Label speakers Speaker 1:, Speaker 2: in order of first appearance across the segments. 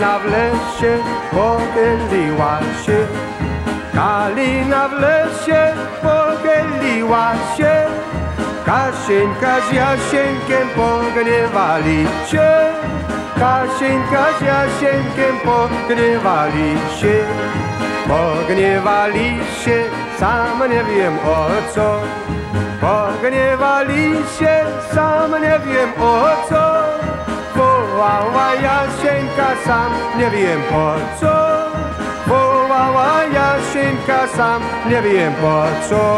Speaker 1: Kalina w lesie pochyliła się. Kalina w lesie pochyliła się. Kasieńka z Jasieńkiem pogniewali się. Kasieńka z Jasieńkiem pogniewali się. Pogniewali się, sam nie wiem o co. Pogniewali się, sam nie wiem o co. Wołała Jasieńka, sam nie wiem po co. Wołała Jasieńka, sam nie wiem po co.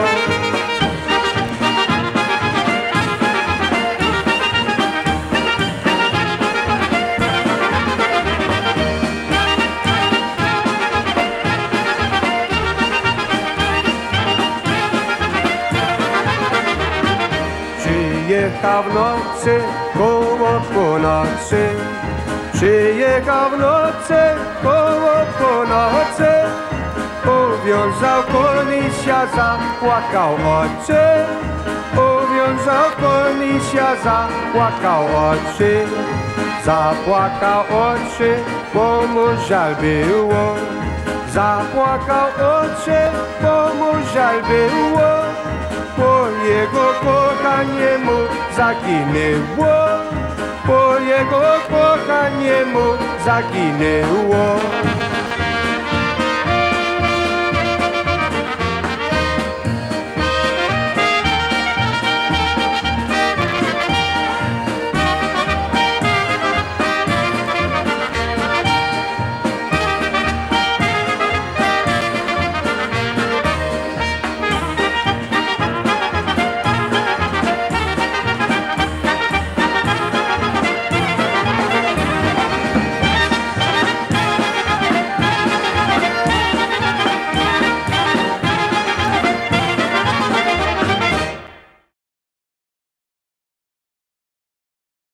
Speaker 1: Przyjechał w nocy, koło północy Przyjechał w nocy, koło północy Uwiązał konisia, zapłakał oczy. Uwiązał konisia, zapłakał oczy. Zapłakał oczy, bo mu żal było. Zapłakał oczy, bo mu żal było. Po jego kochanie mu zaginęło, po jego kochanie mu zaginęło.